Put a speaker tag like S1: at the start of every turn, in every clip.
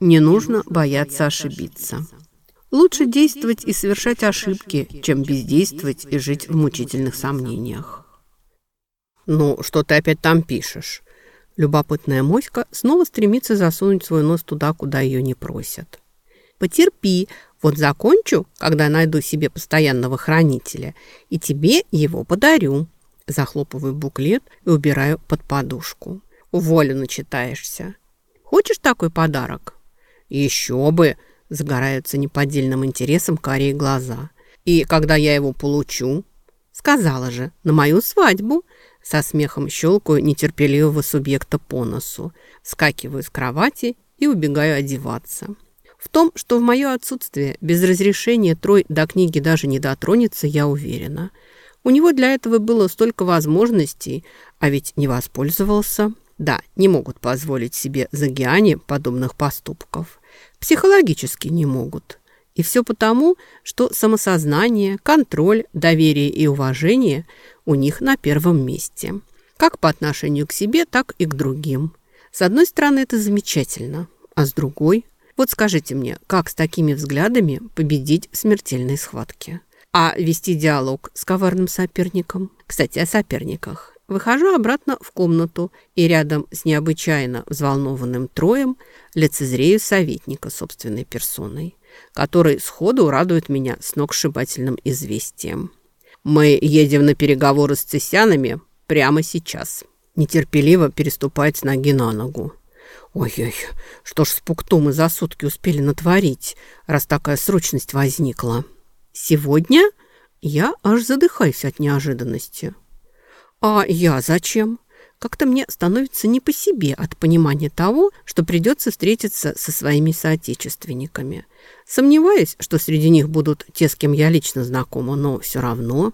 S1: Не нужно бояться ошибиться. Лучше действовать и совершать ошибки, чем бездействовать и жить в мучительных сомнениях. «Ну, что ты опять там пишешь?» Любопытная моська снова стремится засунуть свой нос туда, куда ее не просят. «Потерпи, вот закончу, когда найду себе постоянного хранителя, и тебе его подарю». Захлопываю буклет и убираю под подушку. Уволю начитаешься. Хочешь такой подарок? Еще бы! Загораются неподдельным интересом карие глаза. И когда я его получу? Сказала же, на мою свадьбу. Со смехом щелкаю нетерпеливого субъекта по носу. Скакиваю с кровати и убегаю одеваться. В том, что в мое отсутствие без разрешения Трой до книги даже не дотронется, я уверена. У него для этого было столько возможностей, а ведь не воспользовался. Да, не могут позволить себе загиане подобных поступков. Психологически не могут. И все потому, что самосознание, контроль, доверие и уважение у них на первом месте. Как по отношению к себе, так и к другим. С одной стороны, это замечательно, а с другой вот скажите мне, как с такими взглядами победить в смертельной схватке? А вести диалог с коварным соперником? Кстати, о соперниках. Выхожу обратно в комнату и рядом с необычайно взволнованным троем лицезрею советника собственной персоной, который сходу радует меня сногсшибательным известием. «Мы едем на переговоры с цесянами прямо сейчас», нетерпеливо переступает с ноги на ногу. Ой-ой, что ж с Пуктом мы за сутки успели натворить, раз такая срочность возникла. Сегодня я аж задыхаюсь от неожиданности. А я зачем? Как-то мне становится не по себе от понимания того, что придется встретиться со своими соотечественниками. Сомневаюсь, что среди них будут те, с кем я лично знакома, но все равно...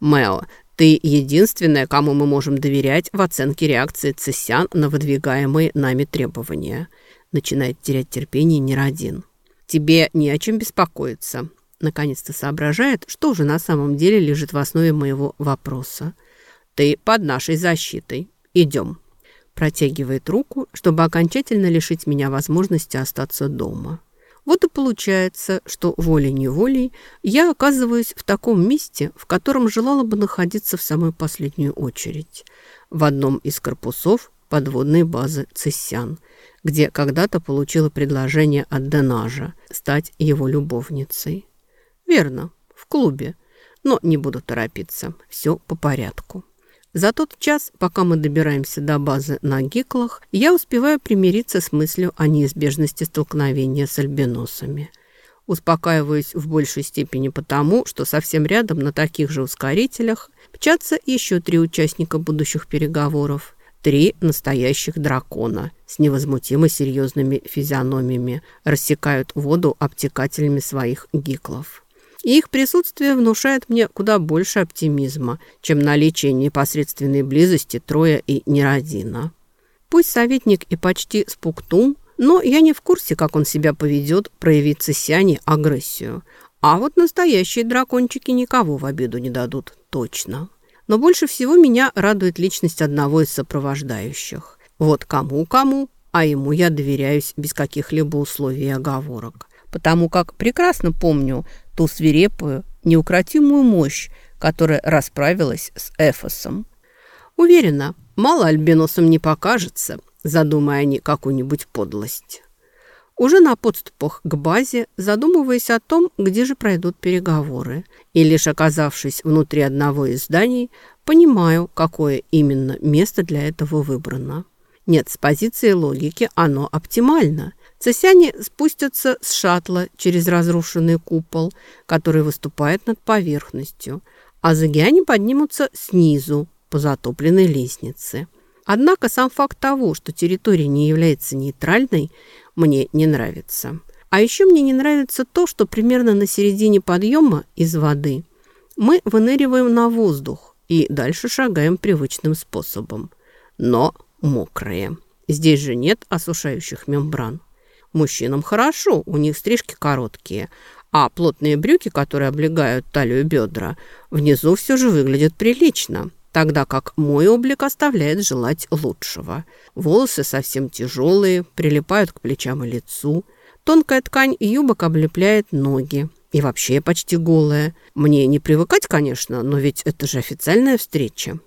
S1: Мэо, ты единственная, кому мы можем доверять в оценке реакции цесян на выдвигаемые нами требования. Начинает терять терпение Неродин. Тебе не о чем беспокоиться. Наконец-то соображает, что же на самом деле лежит в основе моего вопроса. Ты под нашей защитой. Идем. Протягивает руку, чтобы окончательно лишить меня возможности остаться дома. Вот и получается, что волей-неволей я оказываюсь в таком месте, в котором желала бы находиться в самую последнюю очередь. В одном из корпусов подводной базы Цессян, где когда-то получила предложение от Денажа стать его любовницей. Верно, в клубе, но не буду торопиться, все по порядку. За тот час, пока мы добираемся до базы на Гиклах, я успеваю примириться с мыслью о неизбежности столкновения с альбиносами. Успокаиваюсь в большей степени потому, что совсем рядом на таких же ускорителях мчатся еще три участника будущих переговоров. Три настоящих дракона с невозмутимо серьезными физиономиями рассекают воду обтекателями своих гиклов и их присутствие внушает мне куда больше оптимизма, чем наличие непосредственной близости Троя и Неродина. Пусть советник и почти спуктум, но я не в курсе, как он себя поведет проявить Сяне агрессию. А вот настоящие дракончики никого в обиду не дадут, точно. Но больше всего меня радует личность одного из сопровождающих. Вот кому-кому, а ему я доверяюсь без каких-либо условий и оговорок. Потому как прекрасно помню ту свирепую, неукротимую мощь, которая расправилась с Эфосом. Уверена, мало альбиносам не покажется, задумая они какую-нибудь подлость. Уже на подступах к базе, задумываясь о том, где же пройдут переговоры, и лишь оказавшись внутри одного из зданий, понимаю, какое именно место для этого выбрано. Нет, с позиции логики оно оптимально – Цесяне спустятся с шаттла через разрушенный купол, который выступает над поверхностью, а загиане поднимутся снизу по затопленной лестнице. Однако сам факт того, что территория не является нейтральной, мне не нравится. А еще мне не нравится то, что примерно на середине подъема из воды мы выныриваем на воздух и дальше шагаем привычным способом. Но мокрые. Здесь же нет осушающих мембран. Мужчинам хорошо, у них стрижки короткие, а плотные брюки, которые облегают талию бедра, внизу все же выглядят прилично. тогда как мой облик оставляет желать лучшего. Волосы совсем тяжелые, прилипают к плечам и лицу. Тонкая ткань юбок облепляет ноги. И вообще почти голая. Мне не привыкать, конечно, но ведь это же официальная встреча.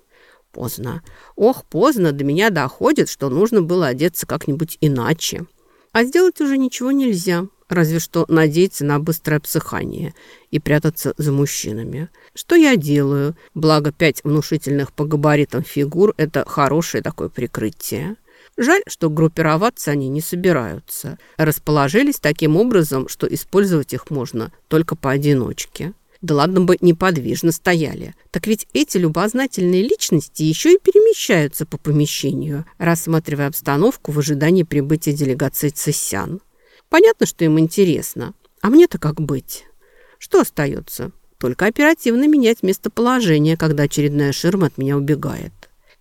S1: Поздно. Ох, поздно до меня доходит, что нужно было одеться как-нибудь иначе. А сделать уже ничего нельзя, разве что надеяться на быстрое обсыхание и прятаться за мужчинами. Что я делаю? Благо, пять внушительных по габаритам фигур – это хорошее такое прикрытие. Жаль, что группироваться они не собираются. Расположились таким образом, что использовать их можно только поодиночке. Да ладно бы неподвижно стояли. Так ведь эти любознательные личности еще и перемещаются по помещению, рассматривая обстановку в ожидании прибытия делегации цессян. Понятно, что им интересно. А мне-то как быть? Что остается? Только оперативно менять местоположение, когда очередная ширма от меня убегает.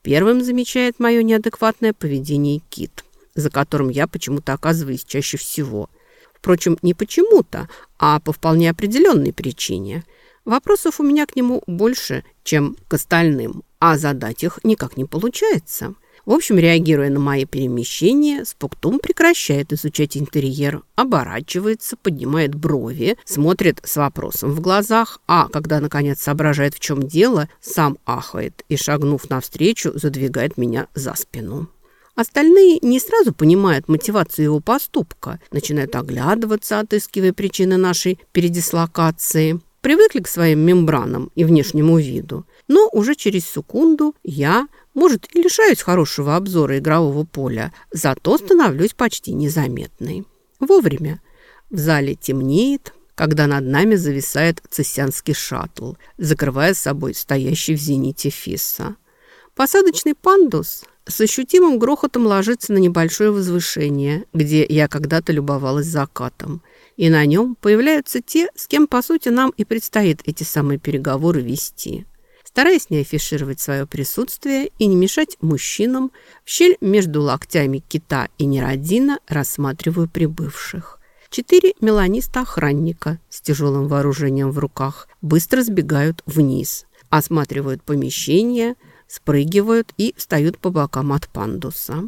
S1: Первым замечает мое неадекватное поведение Кит, за которым я почему-то оказываюсь чаще всего – Впрочем, не почему-то, а по вполне определенной причине. Вопросов у меня к нему больше, чем к остальным, а задать их никак не получается. В общем, реагируя на мои перемещения, Спуктум прекращает изучать интерьер, оборачивается, поднимает брови, смотрит с вопросом в глазах, а когда, наконец, соображает, в чем дело, сам ахает и, шагнув навстречу, задвигает меня за спину. Остальные не сразу понимают мотивацию его поступка, начинают оглядываться, отыскивая причины нашей передислокации. Привыкли к своим мембранам и внешнему виду. Но уже через секунду я, может, и лишаюсь хорошего обзора игрового поля, зато становлюсь почти незаметной. Вовремя. В зале темнеет, когда над нами зависает цессянский шаттл, закрывая собой стоящий в зените Фисса. Посадочный пандус с ощутимым грохотом ложится на небольшое возвышение, где я когда-то любовалась закатом. И на нем появляются те, с кем, по сути, нам и предстоит эти самые переговоры вести. Стараясь не афишировать свое присутствие и не мешать мужчинам, в щель между локтями кита и нерадина рассматриваю прибывших. Четыре меланиста-охранника с тяжелым вооружением в руках быстро сбегают вниз, осматривают помещение – спрыгивают и встают по бокам от пандуса.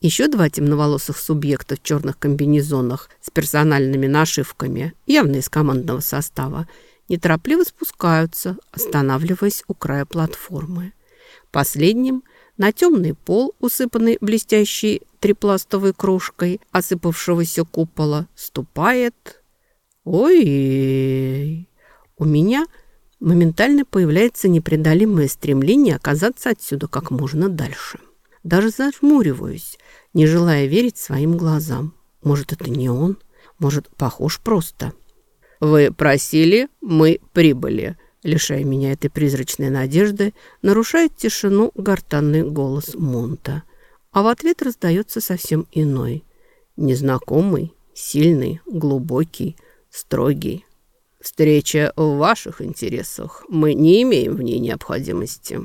S1: Еще два темноволосых субъекта в черных комбинезонах с персональными нашивками, явно из командного состава, неторопливо спускаются, останавливаясь у края платформы. Последним на темный пол, усыпанный блестящей трипластовой крошкой осыпавшегося купола, ступает... Ой, у меня моментально появляется непреодолимое стремление оказаться отсюда как можно дальше. Даже зажмуриваюсь, не желая верить своим глазам. Может, это не он? Может, похож просто? «Вы просили, мы прибыли», лишая меня этой призрачной надежды, нарушает тишину гортанный голос Монта. А в ответ раздается совсем иной. Незнакомый, сильный, глубокий, строгий. Встреча в ваших интересах. Мы не имеем в ней необходимости.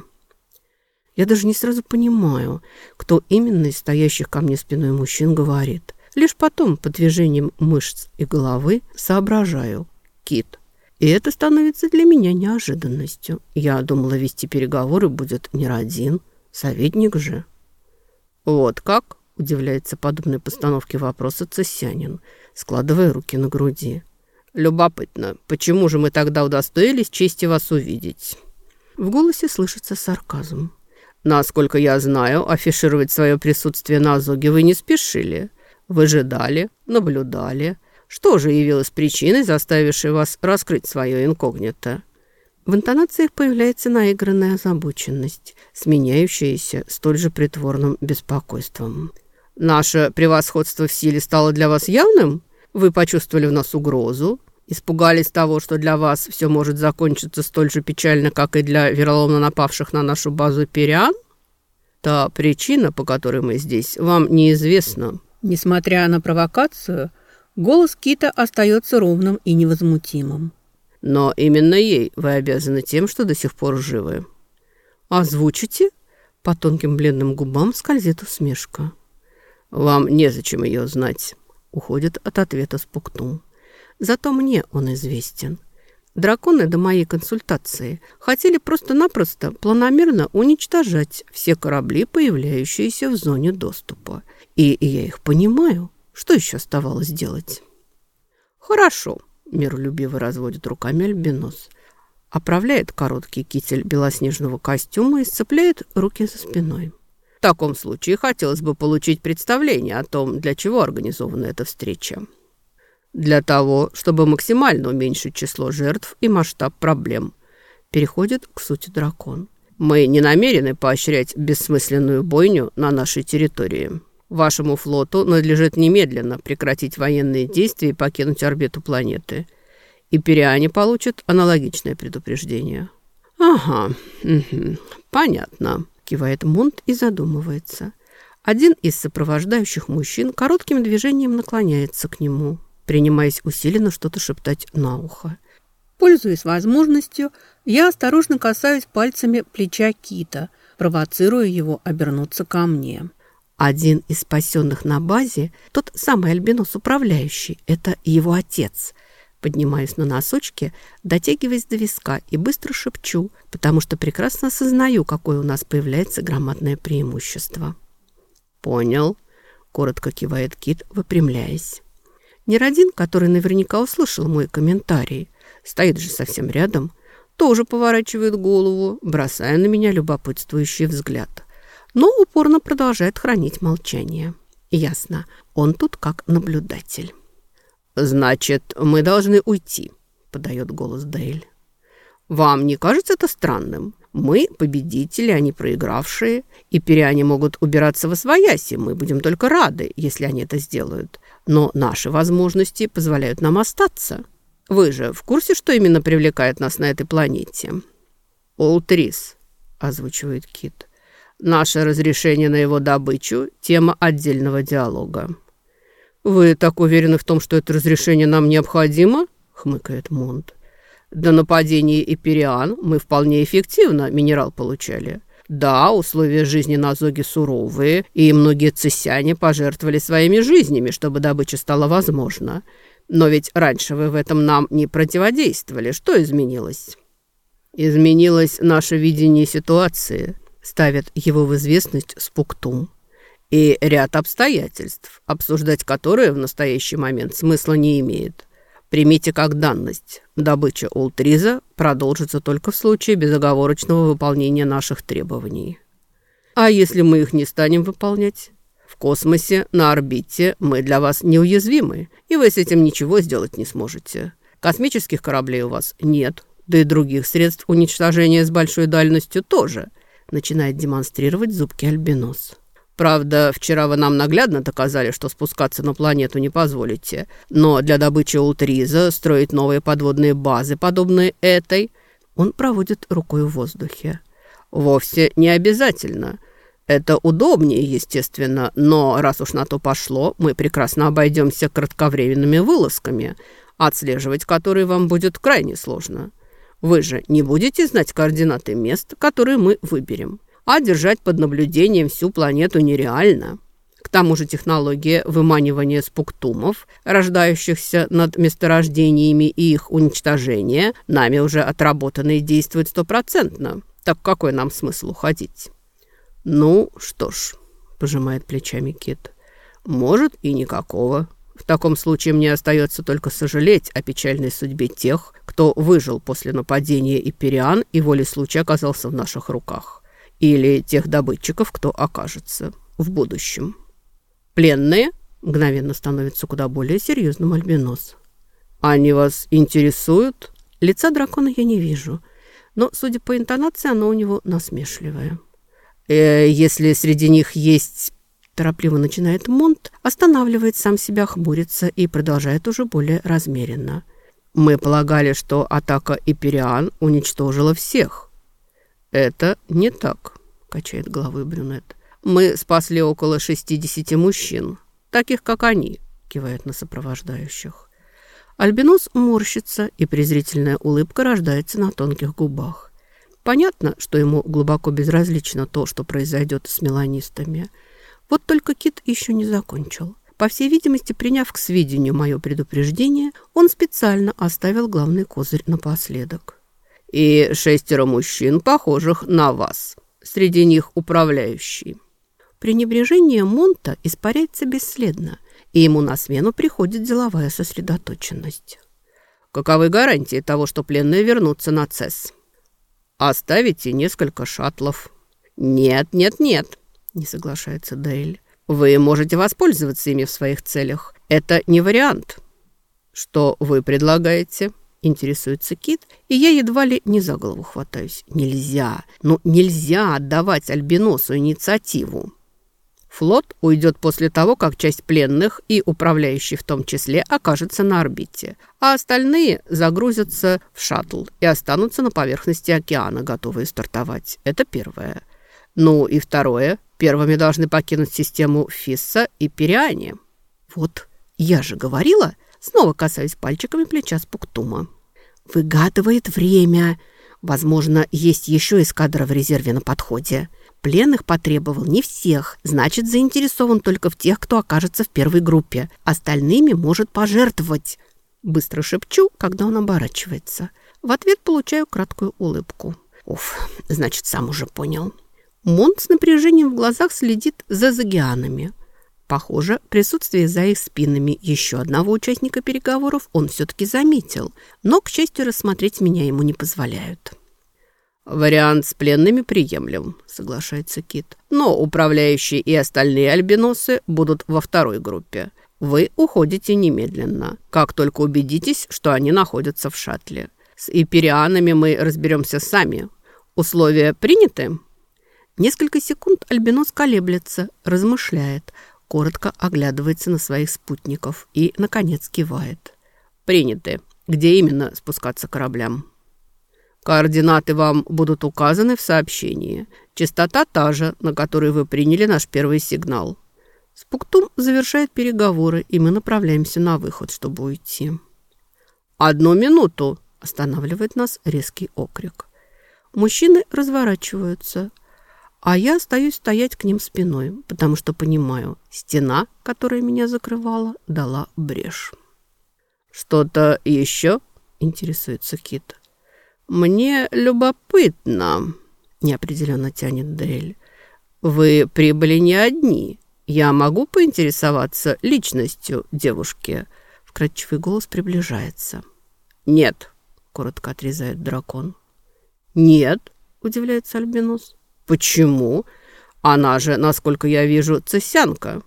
S1: Я даже не сразу понимаю, кто именно из стоящих ко мне спиной мужчин говорит. Лишь потом, по движениям мышц и головы, соображаю. Кит. И это становится для меня неожиданностью. Я думала, вести переговоры будет не один, советник же. Вот как? Удивляется подобной постановке вопроса Цесянин, складывая руки на груди. Любопытно, почему же мы тогда удостоились чести вас увидеть?» В голосе слышится сарказм. «Насколько я знаю, афишировать свое присутствие на Азоге вы не спешили. Выжидали, наблюдали. Что же явилось причиной, заставившей вас раскрыть свое инкогнито?» В интонациях появляется наигранная озабоченность, сменяющаяся столь же притворным беспокойством. «Наше превосходство в силе стало для вас явным? Вы почувствовали в нас угрозу? Испугались того, что для вас все может закончиться столь же печально, как и для вероломно напавших на нашу базу периан? Та причина, по которой мы здесь, вам неизвестна. Несмотря на провокацию, голос Кита остается ровным и невозмутимым. Но именно ей вы обязаны тем, что до сих пор живы. Озвучите? По тонким бледным губам скользит усмешка. Вам незачем ее знать. Уходит от ответа Спуктум. Зато мне он известен. Драконы до моей консультации хотели просто-напросто планомерно уничтожать все корабли, появляющиеся в зоне доступа. И я их понимаю. Что еще оставалось делать? «Хорошо», — миролюбиво разводит руками Альбинос. Оправляет короткий китель белоснежного костюма и сцепляет руки за спиной. В таком случае хотелось бы получить представление о том, для чего организована эта встреча. Для того, чтобы максимально уменьшить число жертв и масштаб проблем. Переходит к сути дракон. Мы не намерены поощрять бессмысленную бойню на нашей территории. Вашему флоту надлежит немедленно прекратить военные действия и покинуть орбиту планеты. И Периане получат аналогичное предупреждение. «Ага, угу, понятно», – кивает Монт и задумывается. Один из сопровождающих мужчин коротким движением наклоняется к нему, принимаясь усиленно что-то шептать на ухо. Пользуясь возможностью, я осторожно касаюсь пальцами плеча Кита, провоцируя его обернуться ко мне. Один из спасенных на базе, тот самый альбинос управляющий, это его отец. Поднимаюсь на носочки, дотягиваясь до виска и быстро шепчу, потому что прекрасно осознаю, какое у нас появляется громадное преимущество. «Понял», — коротко кивает Кит, выпрямляясь. Неродин, который наверняка услышал мой комментарий, стоит же совсем рядом, тоже поворачивает голову, бросая на меня любопытствующий взгляд но упорно продолжает хранить молчание. Ясно, он тут как наблюдатель. «Значит, мы должны уйти», — подает голос Дейль. «Вам не кажется это странным? Мы победители, не проигравшие, и периане могут убираться во свояси, мы будем только рады, если они это сделают. Но наши возможности позволяют нам остаться. Вы же в курсе, что именно привлекает нас на этой планете?» «Олтрис», — озвучивает Кит. Наше разрешение на его добычу – тема отдельного диалога. «Вы так уверены в том, что это разрешение нам необходимо?» – хмыкает Монт. «До нападения Ипериан мы вполне эффективно минерал получали. Да, условия жизни на Зоге суровые, и многие цесяне пожертвовали своими жизнями, чтобы добыча стала возможна. Но ведь раньше вы в этом нам не противодействовали. Что изменилось?» «Изменилось наше видение ситуации», ставят его в известность Спуктум. И ряд обстоятельств, обсуждать которые в настоящий момент смысла не имеет. Примите как данность. Добыча Ултриза продолжится только в случае безоговорочного выполнения наших требований. А если мы их не станем выполнять? В космосе, на орбите мы для вас неуязвимы, и вы с этим ничего сделать не сможете. Космических кораблей у вас нет, да и других средств уничтожения с большой дальностью тоже – начинает демонстрировать зубки альбинос. Правда, вчера вы нам наглядно доказали, что спускаться на планету не позволите. Но для добычи Ултриза строить новые подводные базы, подобные этой, он проводит рукой в воздухе. Вовсе не обязательно. Это удобнее, естественно, но раз уж на то пошло, мы прекрасно обойдемся кратковременными вылазками, отслеживать которые вам будет крайне сложно. Вы же не будете знать координаты мест, которые мы выберем. А держать под наблюдением всю планету нереально. К тому же технология выманивания спуктумов, рождающихся над месторождениями и их уничтожения, нами уже отработана и действует стопроцентно. Так какой нам смысл уходить? Ну, что ж, пожимает плечами Кит. Может и никакого. В таком случае мне остается только сожалеть о печальной судьбе тех, кто выжил после нападения Ипериан и волей случая оказался в наших руках. Или тех добытчиков, кто окажется в будущем. Пленные мгновенно становятся куда более серьезным альбинос. «Они вас интересуют?» Лица дракона я не вижу, но, судя по интонации, оно у него насмешливое. Э, «Если среди них есть Торопливо начинает Монт, останавливает сам себя, хмурится и продолжает уже более размеренно. «Мы полагали, что атака Ипериан уничтожила всех». «Это не так», — качает головой брюнет. «Мы спасли около 60 мужчин, таких, как они», — кивает на сопровождающих. Альбинос морщится, и презрительная улыбка рождается на тонких губах. Понятно, что ему глубоко безразлично то, что произойдет с меланистами — вот только Кит еще не закончил. По всей видимости, приняв к сведению мое предупреждение, он специально оставил главный козырь напоследок. «И шестеро мужчин, похожих на вас. Среди них управляющий». Пренебрежение Монта испаряется бесследно, и ему на смену приходит деловая сосредоточенность. «Каковы гарантии того, что пленные вернутся на ЦЕС?» «Оставите несколько шаттлов». «Нет, нет, нет», — не соглашается Дейль. Вы можете воспользоваться ими в своих целях. Это не вариант. Что вы предлагаете? Интересуется Кит, и я едва ли не за голову хватаюсь. Нельзя, ну нельзя отдавать Альбиносу инициативу. Флот уйдет после того, как часть пленных и управляющий в том числе окажется на орбите, а остальные загрузятся в шаттл и останутся на поверхности океана, готовые стартовать. Это первое. Ну и второе, первыми должны покинуть систему Фисса и Периани. Вот, я же говорила, снова касаясь пальчиками плеча Спуктума. Выгадывает время. Возможно, есть еще эскадра в резерве на подходе. Пленных потребовал не всех, значит, заинтересован только в тех, кто окажется в первой группе. Остальными может пожертвовать. Быстро шепчу, когда он оборачивается. В ответ получаю краткую улыбку. Уф, значит, сам уже понял. Монт с напряжением в глазах следит за загианами. Похоже, присутствие за их спинами еще одного участника переговоров он все-таки заметил, но, к счастью, рассмотреть меня ему не позволяют. «Вариант с пленными приемлем», — соглашается Кит. «Но управляющие и остальные альбиносы будут во второй группе. Вы уходите немедленно, как только убедитесь, что они находятся в шаттле. С иперианами мы разберемся сами. Условия приняты?» Несколько секунд Альбинос колеблется, размышляет, коротко оглядывается на своих спутников и, наконец, кивает. «Приняты. Где именно спускаться кораблям?» «Координаты вам будут указаны в сообщении. Частота та же, на которой вы приняли наш первый сигнал». Спуктум завершает переговоры, и мы направляемся на выход, чтобы уйти. «Одну минуту!» – останавливает нас резкий окрик. Мужчины разворачиваются – а я остаюсь стоять к ним спиной, потому что понимаю, стена, которая меня закрывала, дала брешь. «Что-то еще?» – интересуется Кит. «Мне любопытно», – неопределенно тянет Дель. «Вы прибыли не одни. Я могу поинтересоваться личностью девушки?» Вкрадчивый голос приближается. «Нет», – коротко отрезает дракон. «Нет», – удивляется Альбинос. «Почему? Она же, насколько я вижу, цесянка.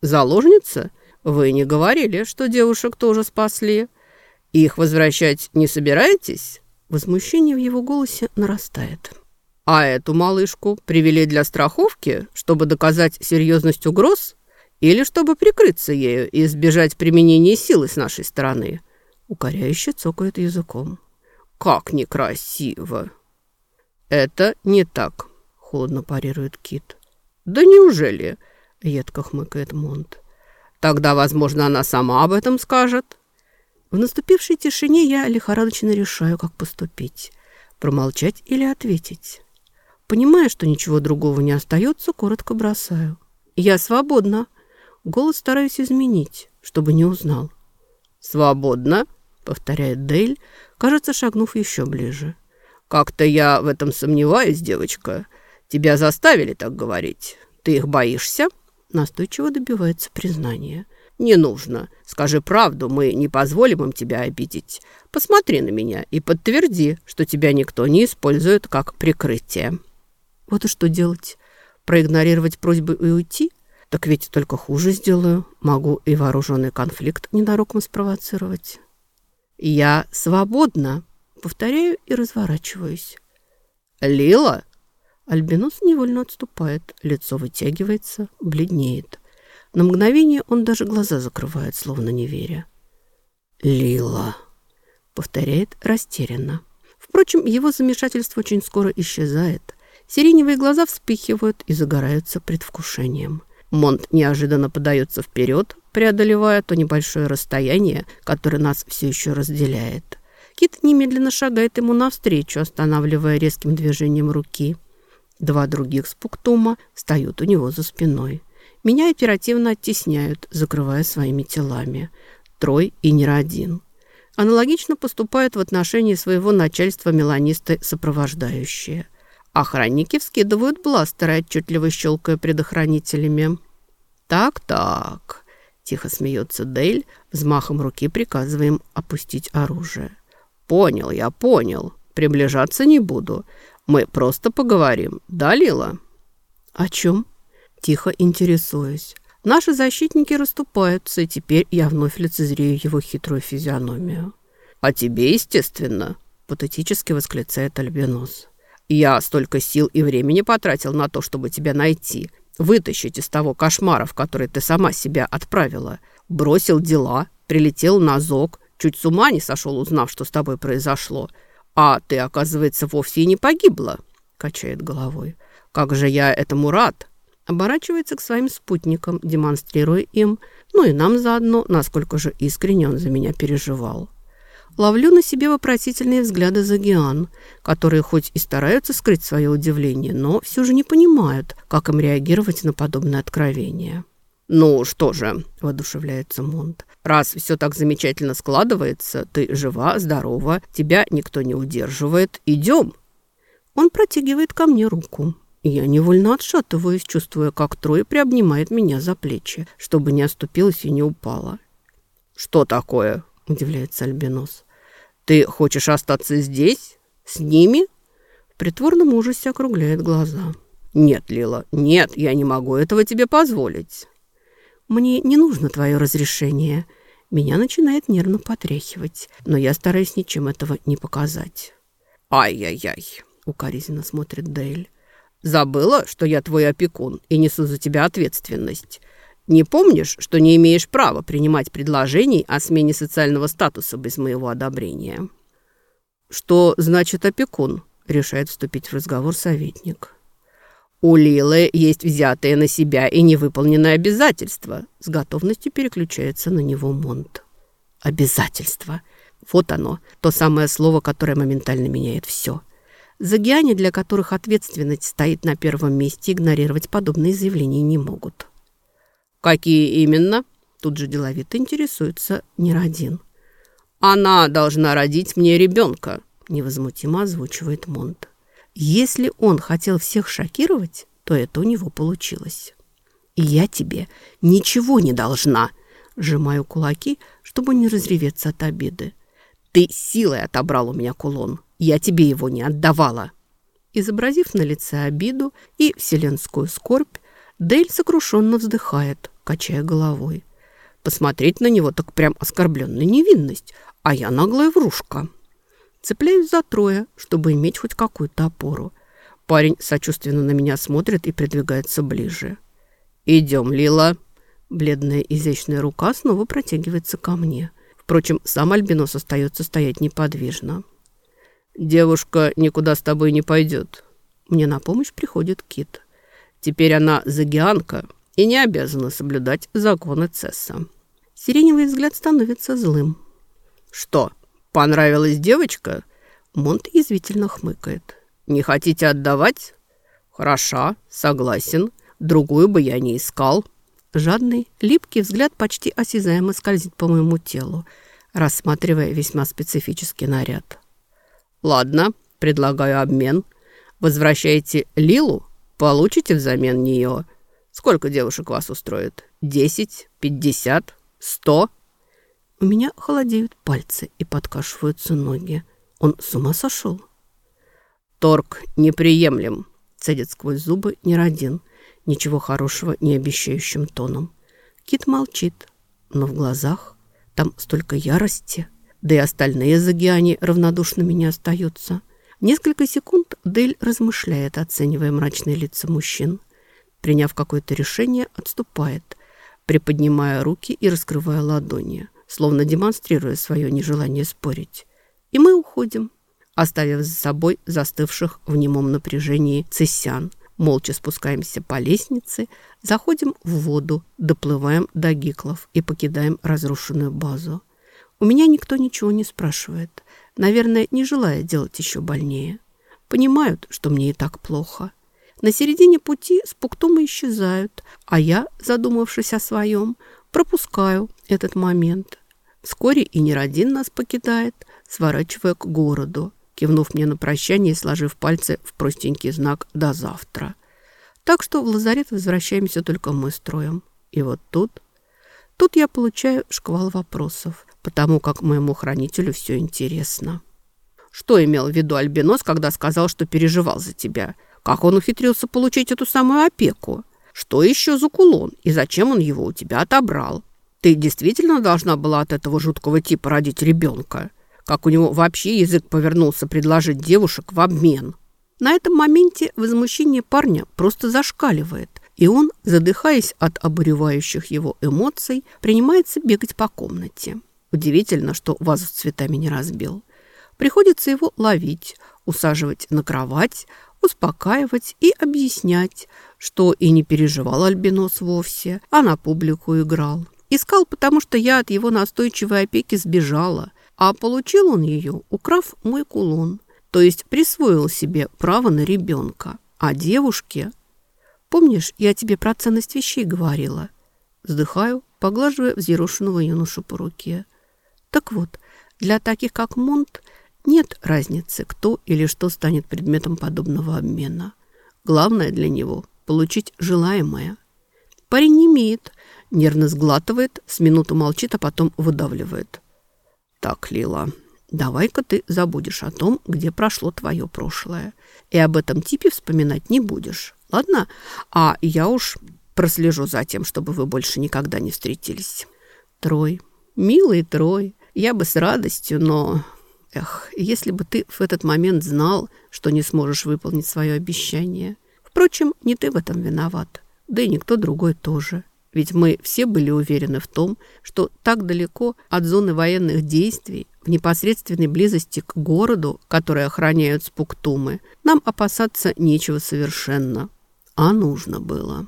S1: Заложница? Вы не говорили, что девушек тоже спасли? Их возвращать не собираетесь?» Возмущение в его голосе нарастает. «А эту малышку привели для страховки, чтобы доказать серьезность угроз? Или чтобы прикрыться ею и избежать применения силы с нашей стороны?» Укоряюще цокает языком. «Как некрасиво!» «Это не так», холодно парирует Кит. «Да неужели?» — едко хмыкает Монт. «Тогда, возможно, она сама об этом скажет». В наступившей тишине я лихорадочно решаю, как поступить. Промолчать или ответить. Понимая, что ничего другого не остается, коротко бросаю. «Я свободна». Голос стараюсь изменить, чтобы не узнал. «Свободна?» — повторяет Дейль, кажется, шагнув еще ближе. «Как-то я в этом сомневаюсь, девочка. Тебя заставили так говорить. Ты их боишься?» Настойчиво добивается признания. «Не нужно. Скажи правду, мы не позволим им тебя обидеть. Посмотри на меня и подтверди, что тебя никто не использует как прикрытие». «Вот и что делать? Проигнорировать просьбы и уйти? Так ведь только хуже сделаю. Могу и вооруженный конфликт ненароком спровоцировать». «Я свободна», — повторяю и разворачиваюсь. «Лила?» Альбинос невольно отступает, лицо вытягивается, бледнеет. На мгновение он даже глаза закрывает, словно не веря. «Лила», — повторяет растерянно. Впрочем, его замешательство очень скоро исчезает. Сиреневые глаза вспыхивают и загораются предвкушением. Монт неожиданно подается вперед, преодолевая то небольшое расстояние, которое нас все еще разделяет. Кит немедленно шагает ему навстречу, останавливая резким движением руки. Два других спуктума встают у него за спиной. Меня оперативно оттесняют, закрывая своими телами. Трой и Неродин. Аналогично поступают в отношении своего начальства меланисты сопровождающие. Охранники вскидывают бластеры, отчетливо щелкая предохранителями. «Так-так», – тихо смеется Дейль, взмахом руки приказываем опустить оружие. «Понял, я понял. Приближаться не буду. Мы просто поговорим. Да, Лила?» «О чем?» Тихо интересуюсь. Наши защитники расступаются, и теперь я вновь лицезрею его хитрую физиономию. «А тебе, естественно», – патетически восклицает Альбинос. «Я столько сил и времени потратил на то, чтобы тебя найти, вытащить из того кошмара, в который ты сама себя отправила. Бросил дела, прилетел на ЗОГ, чуть с ума не сошел, узнав, что с тобой произошло. А ты, оказывается, вовсе и не погибла», – качает головой. «Как же я этому рад!» Оборачивается к своим спутникам, демонстрируя им, ну и нам заодно, насколько же искренне он за меня переживал. Ловлю на себе вопросительные взгляды Загиан, которые хоть и стараются скрыть свое удивление, но все же не понимают, как им реагировать на подобное откровение. «Ну что же», – воодушевляется Монт, – «раз все так замечательно складывается, ты жива, здорова, тебя никто не удерживает, идем». Он протягивает ко мне руку. Я невольно отшатываюсь, чувствуя, как Трой приобнимает меня за плечи, чтобы не оступилась и не упала. «Что такое?» – удивляется Альбинос. «Ты хочешь остаться здесь? С ними?» В притворном ужасе округляет глаза. «Нет, Лила, нет, я не могу этого тебе позволить». «Мне не нужно твое разрешение». Меня начинает нервно потряхивать, но я стараюсь ничем этого не показать. «Ай-яй-яй!» — укоризненно смотрит Дейль. Забыла, что я твой опекун и несу за тебя ответственность. Не помнишь, что не имеешь права принимать предложений о смене социального статуса без моего одобрения?» «Что значит опекун?» – решает вступить в разговор советник. «У Лилы есть взятые на себя и невыполненные обязательства», – с готовностью переключается на него Монт. «Обязательства. Вот оно, то самое слово, которое моментально меняет все». Загиане, для которых ответственность стоит на первом месте, игнорировать подобные заявления не могут. «Какие именно?» Тут же деловито интересуется Неродин. «Она должна родить мне ребенка», невозмутимо озвучивает Монт. Если он хотел всех шокировать, то это у него получилось. «И я тебе ничего не должна», сжимаю кулаки, чтобы не разреветься от обиды. «Ты силой отобрал у меня кулон. Я тебе его не отдавала». Изобразив на лице обиду и вселенскую скорбь, Дель сокрушенно вздыхает, качая головой. Посмотреть на него так прям оскорбленная невинность, а я наглая врушка. Цепляюсь за трое, чтобы иметь хоть какую-то опору. Парень сочувственно на меня смотрит и придвигается ближе. «Идем, Лила». Бледная изящная рука снова протягивается ко мне. Впрочем, сам Альбинос остается стоять неподвижно. «Девушка никуда с тобой не пойдет». Мне на помощь приходит Кит. Теперь она загианка и не обязана соблюдать законы Цесса. Сиреневый взгляд становится злым. «Что, понравилась девочка?» Монт извительно хмыкает. «Не хотите отдавать?» «Хороша, согласен. Другую бы я не искал». Жадный, липкий взгляд почти осязаемо скользит по моему телу, рассматривая весьма специфический наряд. Ладно, предлагаю обмен. Возвращайте Лилу, получите взамен нее. Сколько девушек вас устроит? Десять? Пятьдесят? Сто? У меня холодеют пальцы и подкашиваются ноги. Он с ума сошел? Торг неприемлем, цедит сквозь зубы Неродин, ничего хорошего не обещающим тоном. Кит молчит, но в глазах там столько ярости – да и остальные загиане равнодушными не остаются. Несколько секунд Дель размышляет, оценивая мрачные лица мужчин. Приняв какое-то решение, отступает, приподнимая руки и раскрывая ладони, словно демонстрируя свое нежелание спорить. И мы уходим, оставив за собой застывших в немом напряжении цессян. Молча спускаемся по лестнице, заходим в воду, доплываем до гиклов и покидаем разрушенную базу. У меня никто ничего не спрашивает. Наверное, не желая делать еще больнее. Понимают, что мне и так плохо. На середине пути спуктумы исчезают, а я, задумавшись о своем, пропускаю этот момент. Вскоре и Неродин нас покидает, сворачивая к городу, кивнув мне на прощание и сложив пальцы в простенький знак «до завтра». Так что в лазарет возвращаемся только мы с троем. И вот тут... Тут я получаю шквал вопросов, потому как моему хранителю все интересно. Что имел в виду Альбинос, когда сказал, что переживал за тебя? Как он ухитрился получить эту самую опеку? Что еще за кулон? И зачем он его у тебя отобрал? Ты действительно должна была от этого жуткого типа родить ребенка? Как у него вообще язык повернулся предложить девушек в обмен? На этом моменте возмущение парня просто зашкаливает, и он, задыхаясь от обуревающих его эмоций, принимается бегать по комнате. Удивительно, что вазу с цветами не разбил. Приходится его ловить, усаживать на кровать, успокаивать и объяснять, что и не переживал Альбинос вовсе, а на публику играл. Искал, потому что я от его настойчивой опеки сбежала, а получил он ее, украв мой кулон то есть присвоил себе право на ребенка. А девушке... Помнишь, я тебе про ценность вещей говорила? Вздыхаю, поглаживая взъерошенного юношу по руке. Так вот, для таких, как Монт, нет разницы, кто или что станет предметом подобного обмена. Главное для него – получить желаемое. Парень не имеет, нервно сглатывает, с минуту молчит, а потом выдавливает. «Так, Лила, давай-ка ты забудешь о том, где прошло твое прошлое. И об этом типе вспоминать не будешь. Ладно? А я уж прослежу за тем, чтобы вы больше никогда не встретились. Трой, милый Трой, я бы с радостью, но... Эх, если бы ты в этот момент знал, что не сможешь выполнить свое обещание. Впрочем, не ты в этом виноват, да и никто другой тоже. Ведь мы все были уверены в том, что так далеко от зоны военных действий в непосредственной близости к городу, который охраняют спуктумы, нам опасаться нечего совершенно. А нужно было.